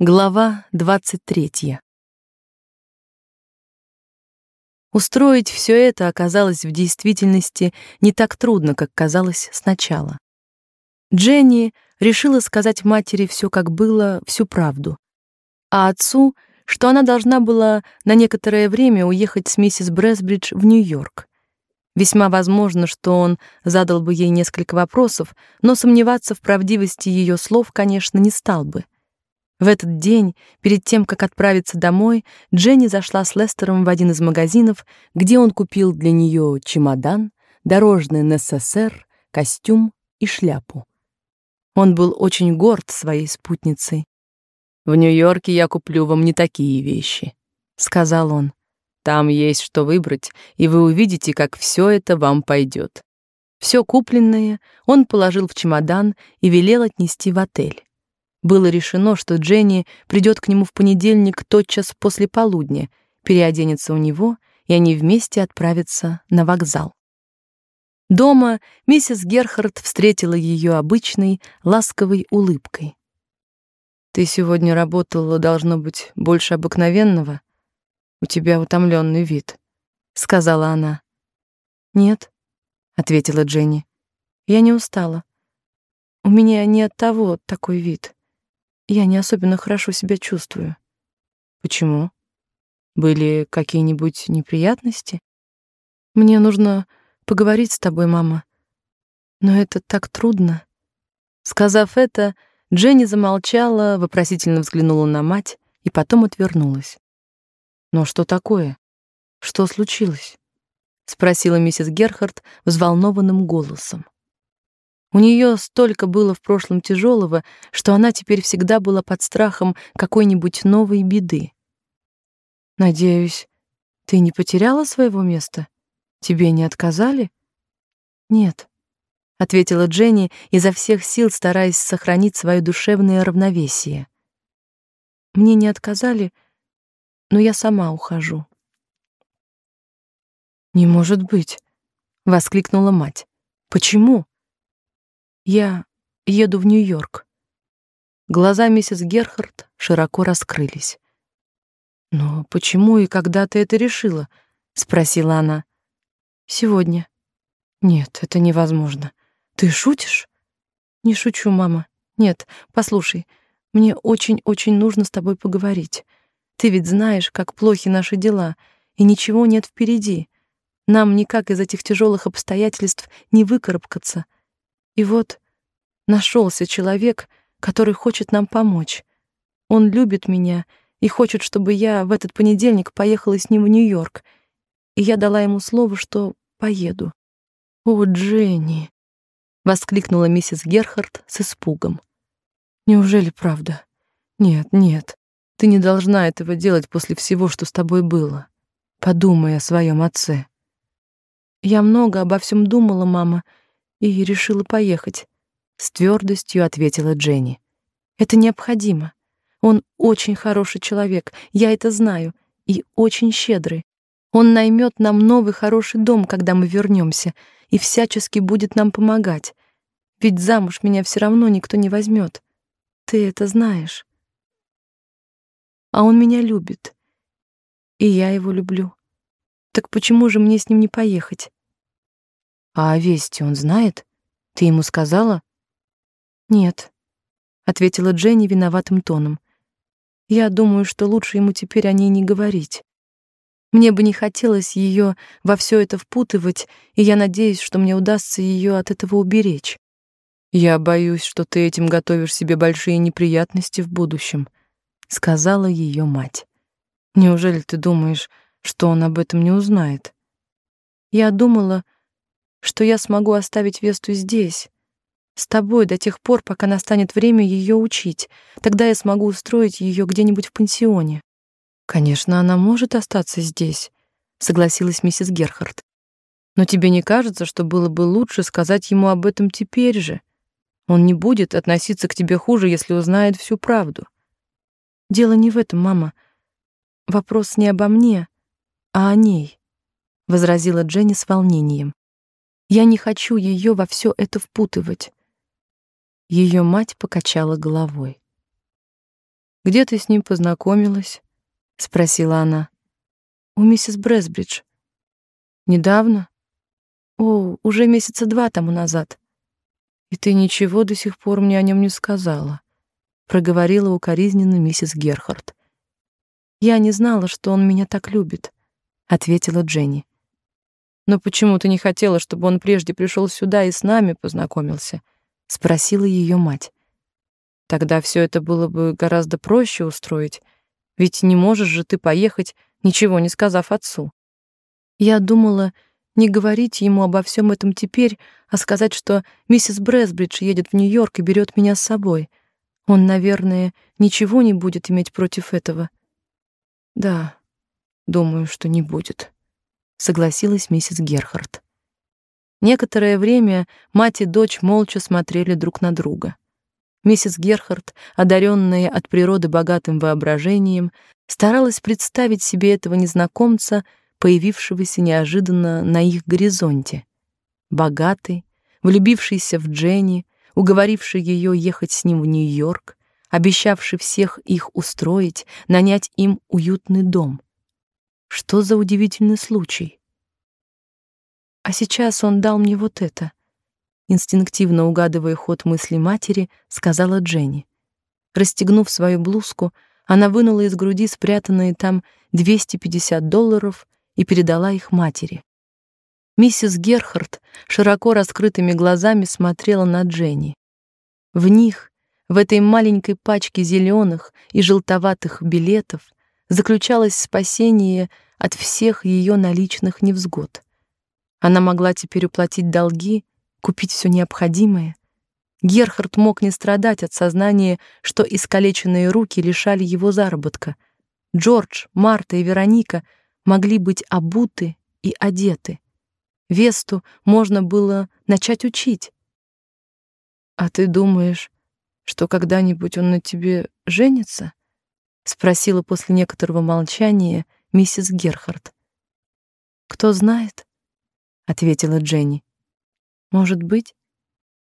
Глава 23. Устроить все это оказалось в действительности не так трудно, как казалось сначала. Дженни решила сказать матери все как было, всю правду. А отцу, что она должна была на некоторое время уехать с миссис Брэсбридж в Нью-Йорк. Весьма возможно, что он задал бы ей несколько вопросов, но сомневаться в правдивости ее слов, конечно, не стал бы. В этот день, перед тем, как отправиться домой, Дженни зашла с Лестером в один из магазинов, где он купил для нее чемодан, дорожный НССР, костюм и шляпу. Он был очень горд своей спутницей. «В Нью-Йорке я куплю вам не такие вещи», — сказал он. «Там есть что выбрать, и вы увидите, как все это вам пойдет». Все купленное он положил в чемодан и велел отнести в отель. Было решено, что Дженни придет к нему в понедельник тотчас после полудня, переоденется у него, и они вместе отправятся на вокзал. Дома миссис Герхард встретила ее обычной, ласковой улыбкой. Ты сегодня работала, должно быть, больше обыкновенного. У тебя утомленный вид, сказала она. Нет, ответила Дженни. Я не устала. У меня не от того такой вид. Я не особенно хорошо себя чувствую. Почему? Были какие-нибудь неприятности? Мне нужно поговорить с тобой, мама. Но это так трудно. Сказав это, Дженни замолчала, вопросительно взглянула на мать и потом отвернулась. Но что такое? Что случилось? спросила миссис Герхард взволнованным голосом. У нее столько было в прошлом тяжелого, что она теперь всегда была под страхом какой-нибудь новой беды. Надеюсь, ты не потеряла своего места? Тебе не отказали? Нет, ответила Дженни, изо всех сил стараясь сохранить свое душевное равновесие. Мне не отказали, но я сама ухожу. Не может быть, воскликнула мать. Почему? Я еду в Нью-Йорк. Глаза миссис Герхард широко раскрылись. Но почему и когда ты это решила? спросила она. Сегодня. Нет, это невозможно. Ты шутишь? Не шучу, мама. Нет, послушай, мне очень-очень нужно с тобой поговорить. Ты ведь знаешь, как плохи наши дела, и ничего нет впереди. Нам никак из этих тяжелых обстоятельств не выкарабкаться. И вот нашелся человек, который хочет нам помочь. Он любит меня и хочет, чтобы я в этот понедельник поехала с ним в Нью-Йорк. И я дала ему слово, что поеду. О, Дженни, воскликнула миссис Герхард с испугом. Неужели правда? Нет, нет. Ты не должна этого делать после всего, что с тобой было. Подумай о своем отце. Я много обо всем думала, мама, и решила поехать, с твердостью ответила Дженни. Это необходимо. Он очень хороший человек, я это знаю, и очень щедрый. Он наймет нам новый хороший дом, когда мы вернемся, и всячески будет нам помогать. Ведь замуж меня все равно никто не возьмет. Ты это знаешь. А он меня любит. И я его люблю. Так почему же мне с ним не поехать? А о вести он знает? Ты ему сказала? Нет, ответила Дженни виноватым тоном. Я думаю, что лучше ему теперь о ней не говорить. Мне бы не хотелось ее во все это впутывать, и я надеюсь, что мне удастся ее от этого уберечь. Я боюсь, что ты этим готовишь себе большие неприятности в будущем, сказала ее мать. Неужели ты думаешь, что он об этом не узнает? Я думала, что я смогу оставить Весту здесь, с тобой до тех пор, пока настанет время ее учить. Тогда я смогу устроить ее где-нибудь в пансионе. Конечно, она может остаться здесь, согласилась миссис Герхард. Но тебе не кажется, что было бы лучше сказать ему об этом теперь же? Он не будет относиться к тебе хуже, если узнает всю правду. Дело не в этом, мама. Вопрос не обо мне, а о ней, возразила Дженни с волнением. Я не хочу ее во все это впутывать. Ее мать покачала головой. Где ты с ним познакомилась? спросила она. У миссис Брэсбридж. Недавно? О, уже месяца два тому назад. И ты ничего до сих пор мне о нем не сказала, проговорила укоризненно миссис Герхард. Я не знала, что он меня так любит, ответила Дженни. Но почему ты не хотела, чтобы он прежде пришел сюда и с нами познакомился? спросила ее мать. Тогда все это было бы гораздо проще устроить, ведь не можешь же ты поехать, ничего не сказав отцу. Я думала, не говорить ему обо всем этом теперь, а сказать, что миссис Брэсбридж едет в Нью-Йорк и берет меня с собой. Он, наверное, ничего не будет иметь против этого. Да, думаю, что не будет согласилась миссис Герхард. Некоторое время мать и дочь молча смотрели друг на друга. Миссис Герхард, одаренная от природы богатым воображением, старалась представить себе этого незнакомца, появившегося неожиданно на их горизонте. Богатый, влюбившийся в Дженни, уговоривший ее ехать с ним в Нью-Йорк, обещавший всех их устроить, нанять им уютный дом. Что за удивительный случай? А сейчас он дал мне вот это. Инстинктивно угадывая ход мысли матери, сказала Дженни. Расстегнув свою блузку, она вынула из груди спрятанные там 250 долларов и передала их матери. Миссис Герхард широко раскрытыми глазами смотрела на Дженни. В них, в этой маленькой пачке зеленых и желтоватых билетов, заключалось спасение от всех ее наличных невзгод. Она могла теперь уплатить долги, купить все необходимое. Герхард мог не страдать от сознания, что искалеченные руки лишали его заработка. Джордж, Марта и Вероника могли быть обуты и одеты. Весту можно было начать учить. А ты думаешь, что когда-нибудь он на тебе женится? Спросила после некоторого молчания миссис Герхард. Кто знает, ответила Дженни. Может быть,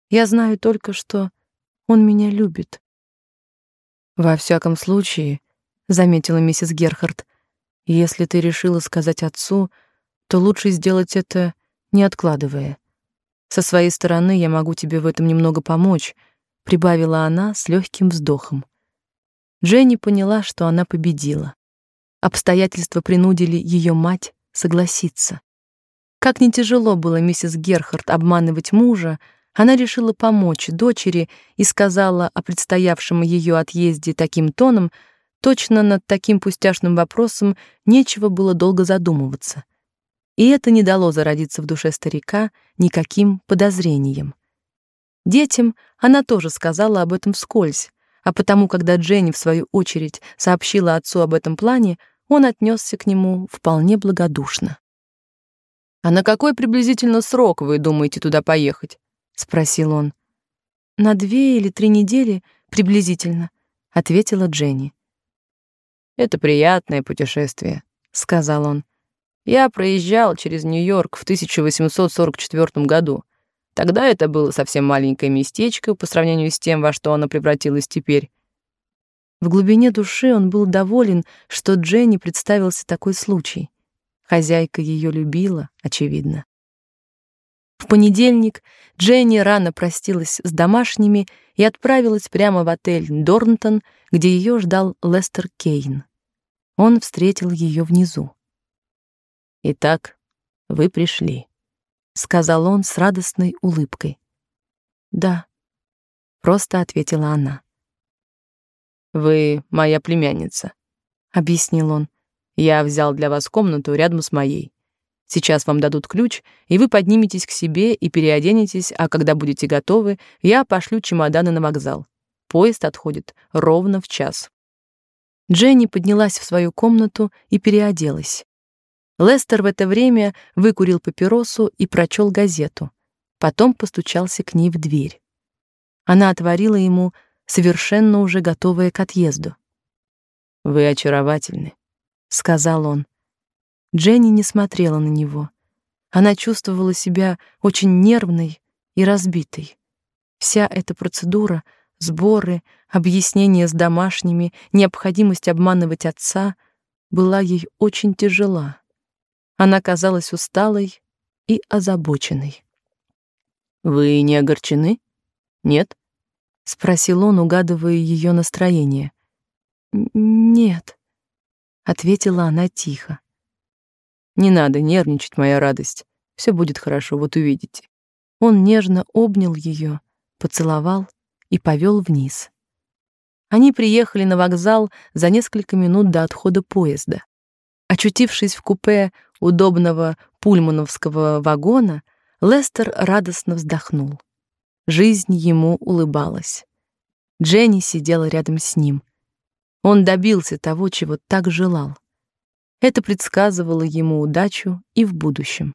я знаю только, что он меня любит. Во всяком случае, заметила миссис Герхард, если ты решила сказать отцу, то лучше сделать это не откладывая. Со своей стороны я могу тебе в этом немного помочь, прибавила она с легким вздохом. Дженни поняла, что она победила. Обстоятельства принудили ее мать согласиться. Как не тяжело было миссис Герхард обманывать мужа, она решила помочь дочери и сказала о предстоявшем ее отъезде таким тоном, точно над таким пустяшным вопросом нечего было долго задумываться. И это не дало зародиться в душе старика никаким подозрением. Детям она тоже сказала об этом вскользь, а потому, когда Дженни в свою очередь сообщила отцу об этом плане, он отнесся к нему вполне благодушно. «А на какой приблизительно срок вы думаете туда поехать?» — спросил он. «На две или три недели приблизительно», — ответила Дженни. «Это приятное путешествие», — сказал он. «Я проезжал через Нью-Йорк в 1844 году. Тогда это было совсем маленькое местечко по сравнению с тем, во что оно превратилось теперь. В глубине души он был доволен, что Дженни представился такой случай. Хозяйка ее любила, очевидно. В понедельник Дженни рано простилась с домашними и отправилась прямо в отель Дорнтон, где ее ждал Лестер Кейн. Он встретил ее внизу. «Итак, вы пришли», сказал он с радостной улыбкой. Да, просто ответила она. Вы моя племянница, объяснил он. Я взял для вас комнату рядом с моей. Сейчас вам дадут ключ, и вы подниметесь к себе и переоденетесь, а когда будете готовы, я пошлю чемоданы на вокзал. Поезд отходит ровно в час. Дженни поднялась в свою комнату и переоделась. Лестер в это время выкурил папиросу и прочел газету. Потом постучался к ней в дверь. Она отворила ему, совершенно уже готовая к отъезду. «Вы очаровательны», — сказал он. Дженни не смотрела на него. Она чувствовала себя очень нервной и разбитой. Вся эта процедура сборы, объяснения с домашними, необходимость обманывать отца была ей очень тяжела. Она казалась усталой и озабоченной. Вы не огорчены? Нет? спросил он, угадывая ее настроение. Нет, ответила она тихо. Не надо нервничать, моя радость. Все будет хорошо, вот увидите. Он нежно обнял ее, поцеловал и повел вниз. Они приехали на вокзал за несколько минут до отхода поезда. Очутившись в купе удобного пульмановского вагона, Лестер радостно вздохнул. Жизнь ему улыбалась. Дженни сидела рядом с ним. Он добился того, чего так желал. Это предсказывало ему удачу и в будущем.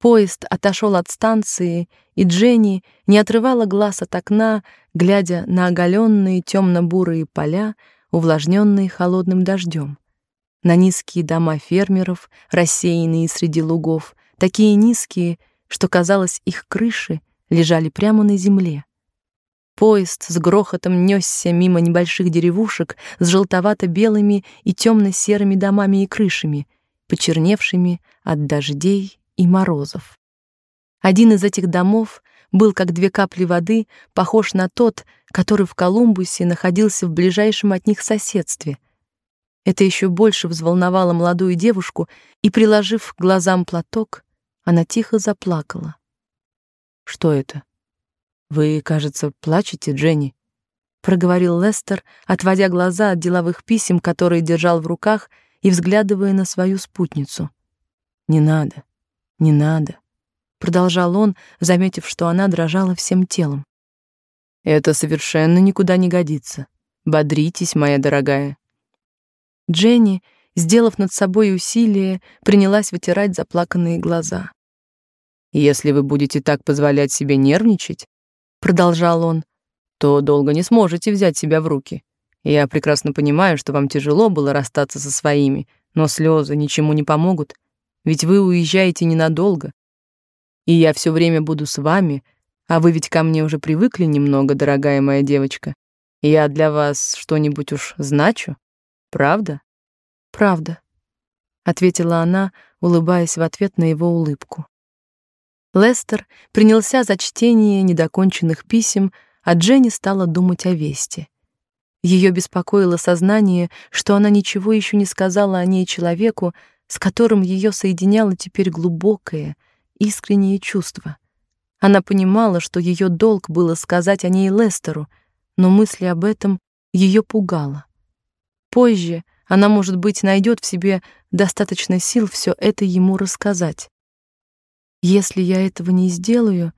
Поезд отошел от станции, и Дженни не отрывала глаз от окна, глядя на оголенные темно-бурые поля, увлажненные холодным дождем, на низкие дома фермеров, рассеянные среди лугов, такие низкие, что казалось, их крыши лежали прямо на земле. Поезд с грохотом нёсся мимо небольших деревушек с желтовато-белыми и темно-серыми домами и крышами, почерневшими от дождей и морозов. Один из этих домов был как две капли воды, похож на тот, который в Колумбусе находился в ближайшем от них соседстве. Это еще больше взволновало молодую девушку, и приложив к глазам платок, она тихо заплакала. Что это? Вы, кажется, плачете, Дженни, проговорил Лестер, отводя глаза от деловых писем, которые держал в руках, и взглядывая на свою спутницу. Не надо. Не надо, продолжал он, заметив, что она дрожала всем телом. Это совершенно никуда не годится. Бодритесь, моя дорогая. Дженни, сделав над собой усилие, принялась вытирать заплаканные глаза. Если вы будете так позволять себе нервничать, продолжал он, то долго не сможете взять себя в руки. Я прекрасно понимаю, что вам тяжело было расстаться со своими, но слезы ничему не помогут. Ведь вы уезжаете ненадолго. И я все время буду с вами, а вы ведь ко мне уже привыкли немного, дорогая моя девочка. Я для вас что-нибудь уж значу, правда? Правда, ответила она, улыбаясь в ответ на его улыбку. Лестер принялся за чтение недоконченных писем, а Дженни стала думать о вести. Ее беспокоило сознание, что она ничего еще не сказала о ней человеку, с которым ее соединяло теперь глубокое, искреннее чувство. Она понимала, что ее долг было сказать о ней Лестеру, но мысли об этом ее пугало. Позже она, может быть, найдет в себе достаточно сил все это ему рассказать. Если я этого не сделаю,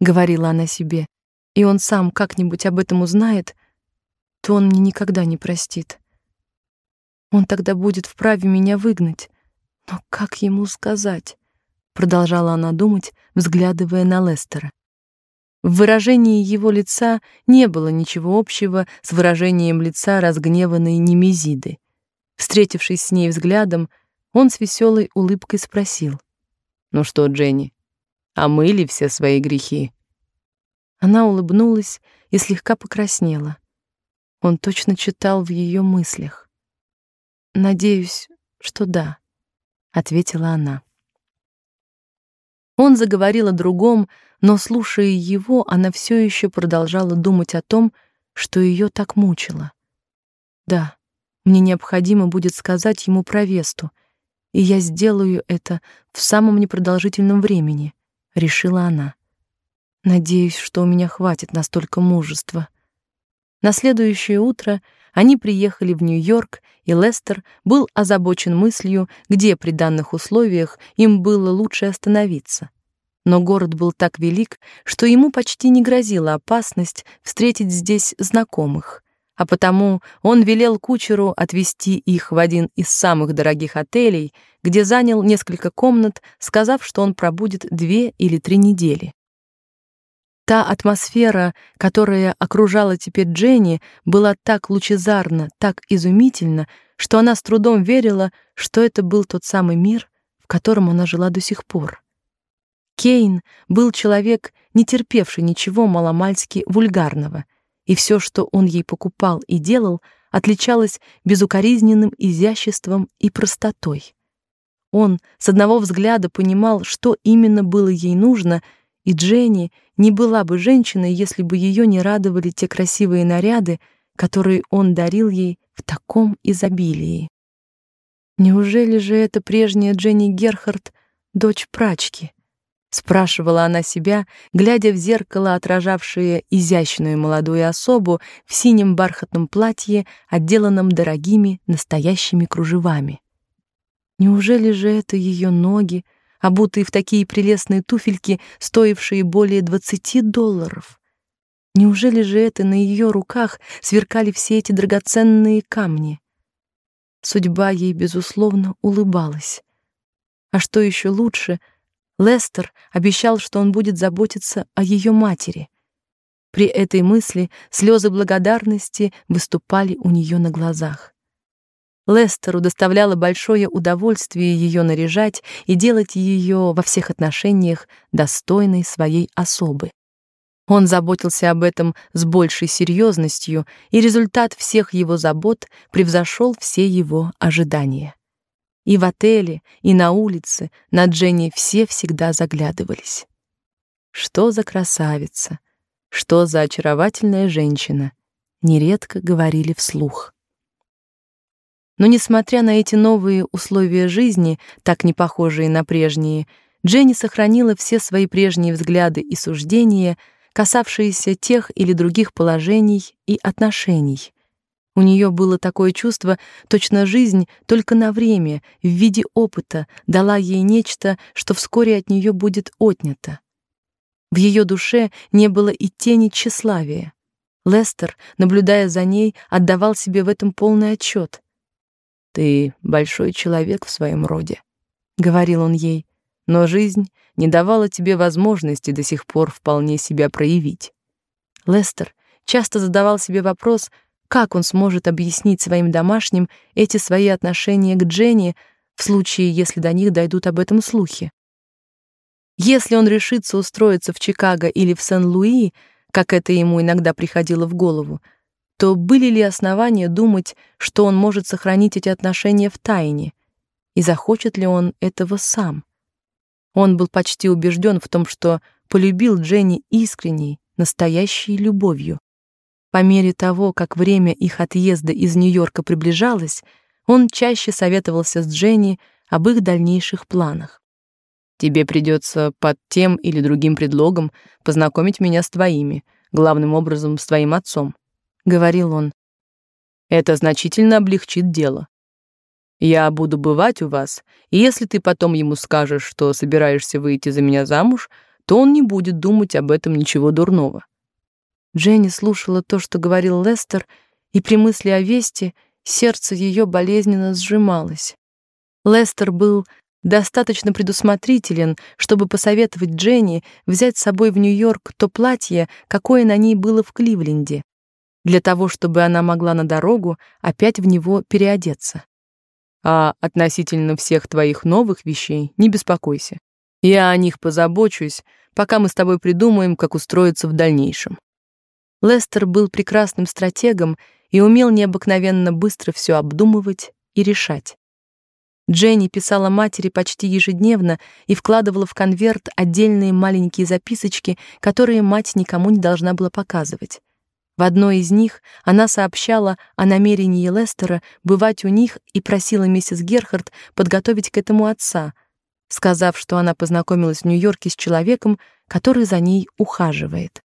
говорила она себе, и он сам как-нибудь об этом узнает, то он мне никогда не простит. Он тогда будет вправе меня выгнать. Но как ему сказать? продолжала она думать, взглядывая на Лестера. В выражении его лица не было ничего общего с выражением лица разгневанной Немезиды. Встретившись с ней взглядом, он с веселой улыбкой спросил: "Ну что, Дженни, омыли все свои грехи?" Она улыбнулась и слегка покраснела. Он точно читал в ее мыслях. Надеюсь, что да ответила она. Он заговорил о другом, но слушая его, она все еще продолжала думать о том, что ее так мучило. Да, мне необходимо будет сказать ему про Весту, и я сделаю это в самом непродолжительном времени, решила она. Надеюсь, что у меня хватит настолько мужества. На следующее утро они приехали в Нью-Йорк, и Лестер был озабочен мыслью, где при данных условиях им было лучше остановиться. Но город был так велик, что ему почти не грозила опасность встретить здесь знакомых, а потому он велел кучеру отвезти их в один из самых дорогих отелей, где занял несколько комнат, сказав, что он пробудет две или три недели. Та атмосфера, которая окружала теперь Дженни, была так лучезарна, так изумительна, что она с трудом верила, что это был тот самый мир, в котором она жила до сих пор. Кейн был человек, не терпевший ничего маломальски вульгарного, и все, что он ей покупал и делал, отличалось безукоризненным изяществом и простотой. Он с одного взгляда понимал, что именно было ей нужно, и Дженни не была бы женщиной, если бы ее не радовали те красивые наряды, которые он дарил ей в таком изобилии. Неужели же это прежняя Дженни Герхард, дочь прачки? спрашивала она себя, глядя в зеркало, отражавшее изящную молодую особу в синем бархатном платье, отделанном дорогими настоящими кружевами. Неужели же это ее ноги, обутые в такие прелестные туфельки, стоившие более двадцати долларов? Неужели же это на ее руках сверкали все эти драгоценные камни? Судьба ей безусловно улыбалась. А что еще лучше, Лестер обещал, что он будет заботиться о ее матери. При этой мысли слезы благодарности выступали у нее на глазах. Лестеру доставляло большое удовольствие ее наряжать и делать ее во всех отношениях достойной своей особы. Он заботился об этом с большей серьезностью, и результат всех его забот превзошел все его ожидания. И в отеле, и на улице на Дженни все всегда заглядывались. Что за красавица, что за очаровательная женщина, нередко говорили вслух. Но несмотря на эти новые условия жизни, так не похожие на прежние, Дженни сохранила все свои прежние взгляды и суждения, касавшиеся тех или других положений и отношений. У нее было такое чувство, точно жизнь только на время, в виде опыта, дала ей нечто, что вскоре от нее будет отнято. В ее душе не было и тени тщеславия. Лестер, наблюдая за ней, отдавал себе в этом полный отчет. Ты большой человек в своем роде, говорил он ей. Но жизнь не давала тебе возможности до сих пор вполне себя проявить. Лестер часто задавал себе вопрос, как он сможет объяснить своим домашним эти свои отношения к Дженни в случае, если до них дойдут об этом слухи. Если он решится устроиться в Чикаго или в Сен-Луи, как это ему иногда приходило в голову, то были ли основания думать, что он может сохранить эти отношения в тайне, и захочет ли он этого сам? Он был почти убежден в том, что полюбил Дженни искренней, настоящей любовью. По мере того, как время их отъезда из Нью-Йорка приближалось, он чаще советовался с Дженни об их дальнейших планах. Тебе придется под тем или другим предлогом познакомить меня с твоими, главным образом с твоим отцом говорил он. Это значительно облегчит дело. Я буду бывать у вас, и если ты потом ему скажешь, что собираешься выйти за меня замуж, то он не будет думать об этом ничего дурного. Дженни слушала то, что говорил Лестер, и при мысли о вести сердце ее болезненно сжималось. Лестер был достаточно предусмотрителен, чтобы посоветовать Дженни взять с собой в Нью-Йорк то платье, какое на ней было в Кливленде для того, чтобы она могла на дорогу опять в него переодеться. А относительно всех твоих новых вещей не беспокойся. Я о них позабочусь, пока мы с тобой придумаем, как устроиться в дальнейшем. Лестер был прекрасным стратегом и умел необыкновенно быстро все обдумывать и решать. Дженни писала матери почти ежедневно и вкладывала в конверт отдельные маленькие записочки, которые мать никому не должна была показывать. В одной из них она сообщала о намерении Лестера бывать у них и просила миссис Герхард подготовить к этому отца, сказав, что она познакомилась в Нью-Йорке с человеком, который за ней ухаживает.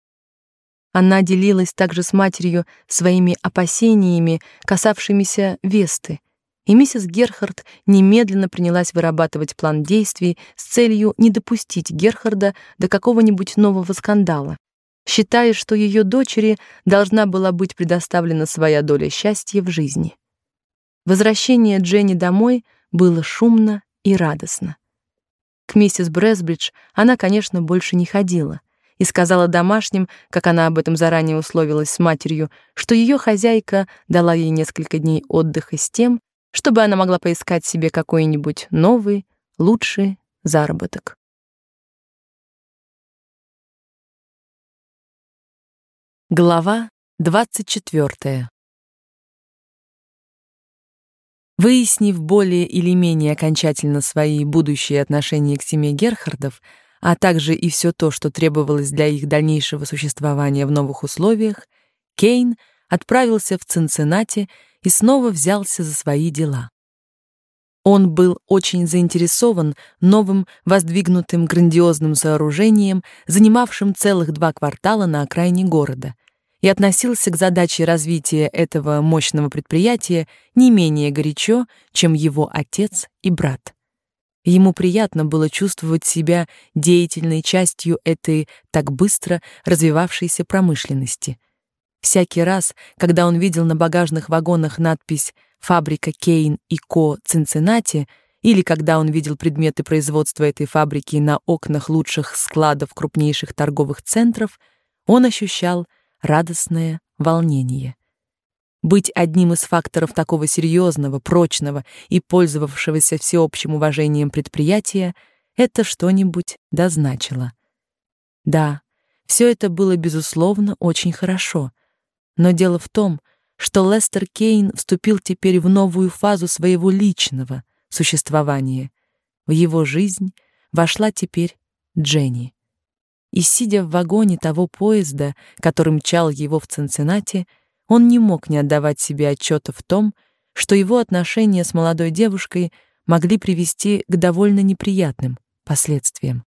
Она делилась также с матерью своими опасениями, касавшимися Весты, и миссис Герхард немедленно принялась вырабатывать план действий с целью не допустить Герхарда до какого-нибудь нового скандала считая, что ее дочери должна была быть предоставлена своя доля счастья в жизни. Возвращение Дженни домой было шумно и радостно. К миссис Бресбридж она, конечно, больше не ходила и сказала домашним, как она об этом заранее условилась с матерью, что ее хозяйка дала ей несколько дней отдыха с тем, чтобы она могла поискать себе какой-нибудь новый, лучший заработок. Глава 24. Выяснив более или менее окончательно свои будущие отношения к семье Герхардов, а также и все то, что требовалось для их дальнейшего существования в новых условиях, Кейн отправился в Цинциннати и снова взялся за свои дела. Он был очень заинтересован новым воздвигнутым грандиозным сооружением, занимавшим целых два квартала на окраине города, и относился к задаче развития этого мощного предприятия не менее горячо, чем его отец и брат. Ему приятно было чувствовать себя деятельной частью этой так быстро развивавшейся промышленности. Всякий раз, когда он видел на багажных вагонах надпись «Фабрика Кейн и Ко Цинциннати», или когда он видел предметы производства этой фабрики на окнах лучших складов крупнейших торговых центров, он ощущал радостное волнение. Быть одним из факторов такого серьезного, прочного и пользовавшегося всеобщим уважением предприятия это что-нибудь дозначило. Да, все это было безусловно очень хорошо. Но дело в том, что Лестер Кейн вступил теперь в новую фазу своего личного существования. В его жизнь вошла теперь Дженни и сидя в вагоне того поезда, который мчал его в Цинциннати, он не мог не отдавать себе отчета в том, что его отношения с молодой девушкой могли привести к довольно неприятным последствиям.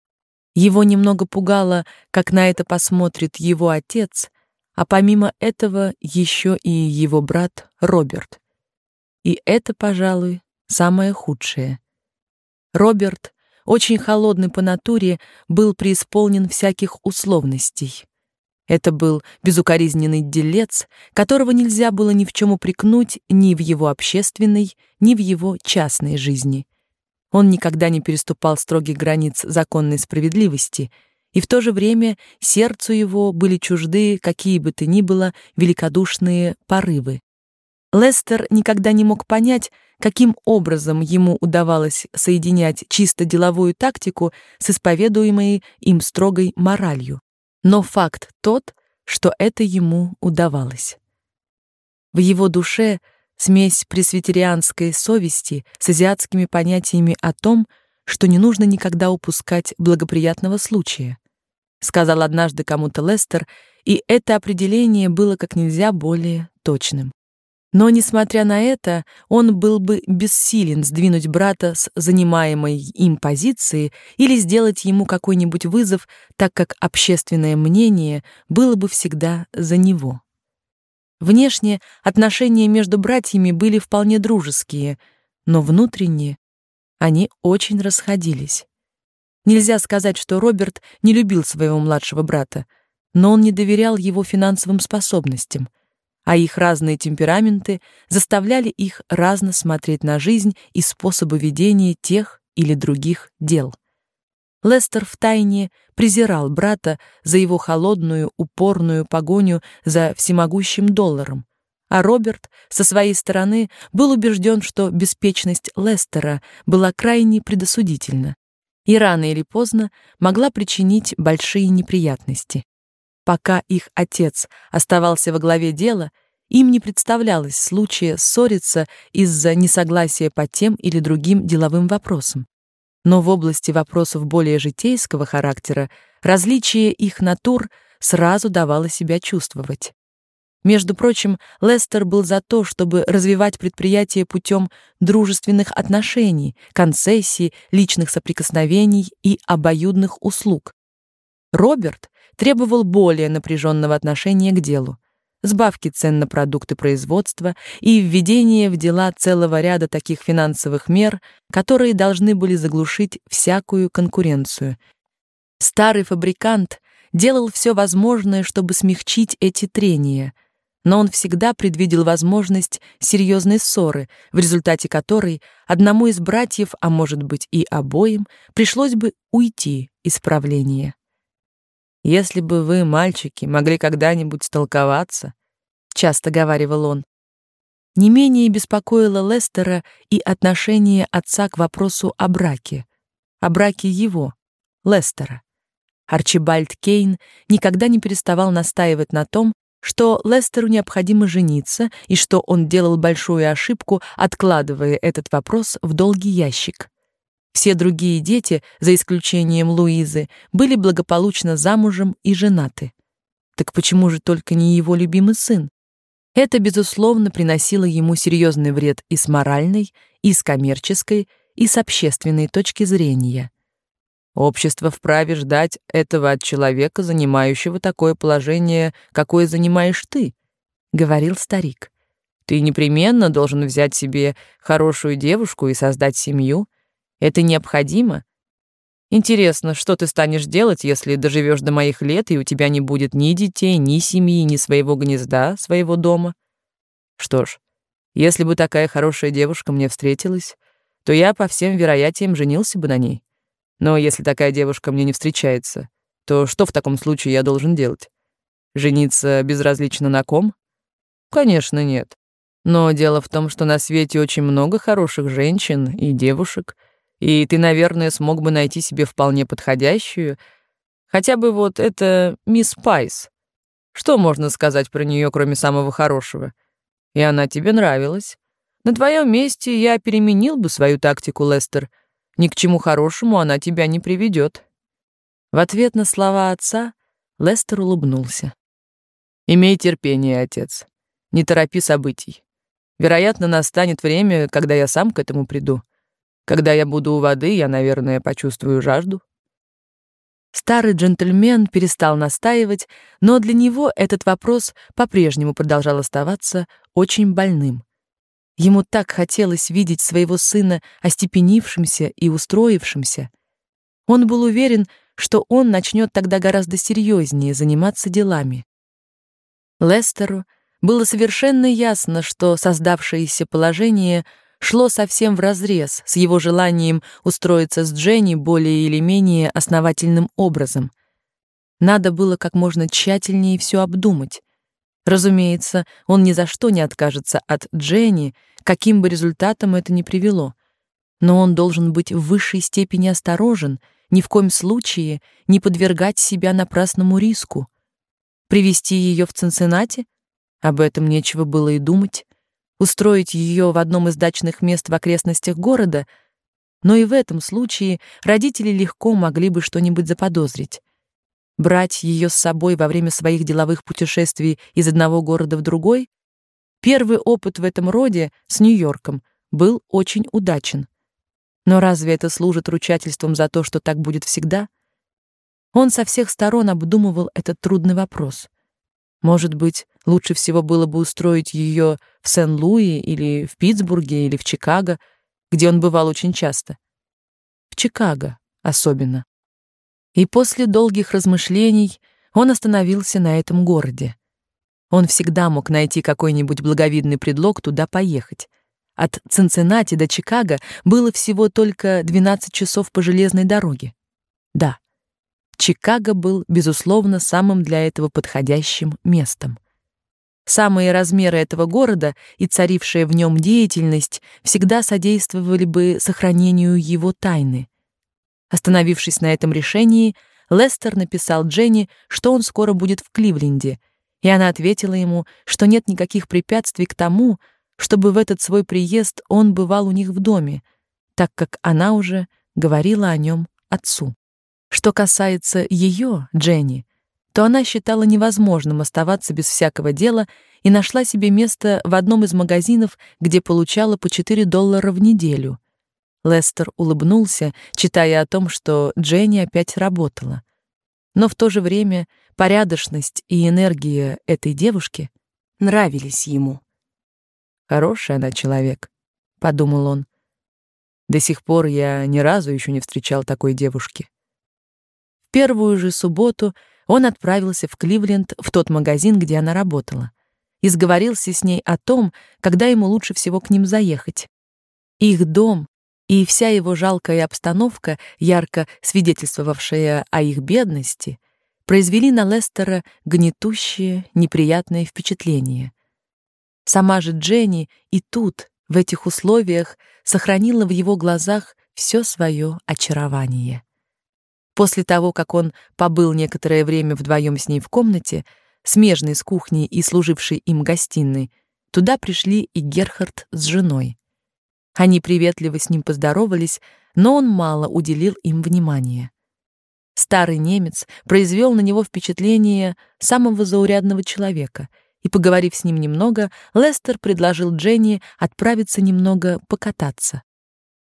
Его немного пугало, как на это посмотрит его отец, а помимо этого еще и его брат Роберт. И это, пожалуй, самое худшее. Роберт очень холодный по натуре, был преисполнен всяких условностей. Это был безукоризненный делец, которого нельзя было ни в чем упрекнуть ни в его общественной, ни в его частной жизни. Он никогда не переступал строгих границ законной справедливости, и в то же время сердцу его были чужды какие бы то ни было великодушные порывы. Лестер никогда не мог понять, каким образом ему удавалось соединять чисто деловую тактику с исповедуемой им строгой моралью. Но факт тот, что это ему удавалось. В его душе смесь пресвитерианской совести с азиатскими понятиями о том, что не нужно никогда упускать благоприятного случая, сказал однажды кому-то Лестер, и это определение было как нельзя более точным. Но, несмотря на это, он был бы бессилен сдвинуть брата с занимаемой им позиции или сделать ему какой-нибудь вызов, так как общественное мнение было бы всегда за него. Внешне отношения между братьями были вполне дружеские, но внутренне они очень расходились. Нельзя сказать, что Роберт не любил своего младшего брата, но он не доверял его финансовым способностям — а их разные темпераменты заставляли их разно смотреть на жизнь и способы ведения тех или других дел. Лестер втайне презирал брата за его холодную, упорную погоню за всемогущим долларом, а Роберт со своей стороны был убежден, что беспечность Лестера была крайне предосудительна и рано или поздно могла причинить большие неприятности. Пока их отец оставался во главе дела, им не представлялось случая ссориться из-за несогласия по тем или другим деловым вопросам. Но в области вопросов более житейского характера различие их натур сразу давало себя чувствовать. Между прочим, Лестер был за то, чтобы развивать предприятие путем дружественных отношений, концессий, личных соприкосновений и обоюдных услуг. Роберт требовал более напряженного отношения к делу, сбавки цен на продукты производства и введение в дела целого ряда таких финансовых мер, которые должны были заглушить всякую конкуренцию. Старый фабрикант делал все возможное, чтобы смягчить эти трения, но он всегда предвидел возможность серьезной ссоры, в результате которой одному из братьев, а может быть и обоим, пришлось бы уйти из правления. Если бы вы, мальчики, могли когда-нибудь столковаться, часто говаривал он. Не менее беспокоило Лестера и отношение отца к вопросу о браке, о браке его, Лестера. Арчибальд Кейн никогда не переставал настаивать на том, что Лестеру необходимо жениться и что он делал большую ошибку, откладывая этот вопрос в долгий ящик. Все другие дети, за исключением Луизы, были благополучно замужем и женаты. Так почему же только не его любимый сын? Это безусловно приносило ему серьезный вред и с моральной, и с коммерческой, и с общественной точки зрения. Общество вправе ждать этого от человека, занимающего такое положение, какое занимаешь ты, говорил старик. Ты непременно должен взять себе хорошую девушку и создать семью. Это необходимо. Интересно, что ты станешь делать, если доживешь до моих лет и у тебя не будет ни детей, ни семьи, ни своего гнезда, своего дома? Что ж, если бы такая хорошая девушка мне встретилась, то я по всем вероятиям женился бы на ней. Но если такая девушка мне не встречается, то что в таком случае я должен делать? Жениться безразлично на ком? Конечно, нет. Но дело в том, что на свете очень много хороших женщин и девушек, и ты, наверное, смог бы найти себе вполне подходящую, хотя бы вот это мисс Пайс. Что можно сказать про нее, кроме самого хорошего? И она тебе нравилась. На твоем месте я переменил бы свою тактику, Лестер — ни к чему хорошему она тебя не приведет. В ответ на слова отца Лестер улыбнулся. Имей терпение, отец. Не торопи событий. Вероятно, настанет время, когда я сам к этому приду. Когда я буду у воды, я, наверное, почувствую жажду. Старый джентльмен перестал настаивать, но для него этот вопрос по-прежнему продолжал оставаться очень больным. Ему так хотелось видеть своего сына остепенившимся и устроившимся. Он был уверен, что он начнет тогда гораздо серьезнее заниматься делами. Лестеру было совершенно ясно, что создавшееся положение шло совсем вразрез с его желанием устроиться с Дженни более или менее основательным образом. Надо было как можно тщательнее все обдумать. Разумеется, он ни за что не откажется от Дженни, каким бы результатом это ни привело. Но он должен быть в высшей степени осторожен, ни в коем случае не подвергать себя напрасному риску. Привести ее в Цинциннати? Об этом нечего было и думать. Устроить ее в одном из дачных мест в окрестностях города? Но и в этом случае родители легко могли бы что-нибудь заподозрить брать ее с собой во время своих деловых путешествий из одного города в другой, первый опыт в этом роде с Нью-Йорком был очень удачен. Но разве это служит ручательством за то, что так будет всегда? Он со всех сторон обдумывал этот трудный вопрос. Может быть, лучше всего было бы устроить ее в Сен-Луи или в Питтсбурге или в Чикаго, где он бывал очень часто. В Чикаго особенно. И после долгих размышлений он остановился на этом городе. Он всегда мог найти какой-нибудь благовидный предлог туда поехать. От Цинциннати до Чикаго было всего только 12 часов по железной дороге. Да, Чикаго был, безусловно, самым для этого подходящим местом. Самые размеры этого города и царившая в нем деятельность всегда содействовали бы сохранению его тайны. Остановившись на этом решении, Лестер написал Дженни, что он скоро будет в Кливленде, и она ответила ему, что нет никаких препятствий к тому, чтобы в этот свой приезд он бывал у них в доме, так как она уже говорила о нем отцу. Что касается ее, Дженни, то она считала невозможным оставаться без всякого дела и нашла себе место в одном из магазинов, где получала по 4 доллара в неделю, Лестер улыбнулся, читая о том, что Дженни опять работала. Но в то же время порядочность и энергия этой девушки нравились ему. Хороший она человек, подумал он. До сих пор я ни разу еще не встречал такой девушки. В первую же субботу он отправился в Кливленд в тот магазин, где она работала, и сговорился с ней о том, когда ему лучше всего к ним заехать. Их дом и вся его жалкая обстановка, ярко свидетельствовавшая о их бедности, произвели на Лестера гнетущее, неприятное впечатление. Сама же Дженни и тут, в этих условиях, сохранила в его глазах все свое очарование. После того, как он побыл некоторое время вдвоем с ней в комнате, смежной с кухней и служившей им гостиной, туда пришли и Герхард с женой. Они приветливо с ним поздоровались, но он мало уделил им внимания. Старый немец произвел на него впечатление самого заурядного человека, и, поговорив с ним немного, Лестер предложил Дженни отправиться немного покататься.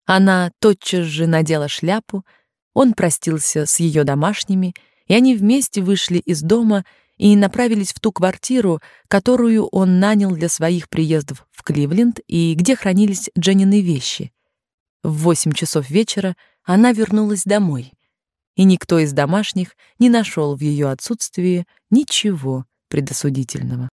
Она тотчас же надела шляпу, он простился с ее домашними, и они вместе вышли из дома и направились в ту квартиру, которую он нанял для своих приездов в Кливленд и где хранились Дженнины вещи. В восемь часов вечера она вернулась домой, и никто из домашних не нашел в ее отсутствии ничего предосудительного.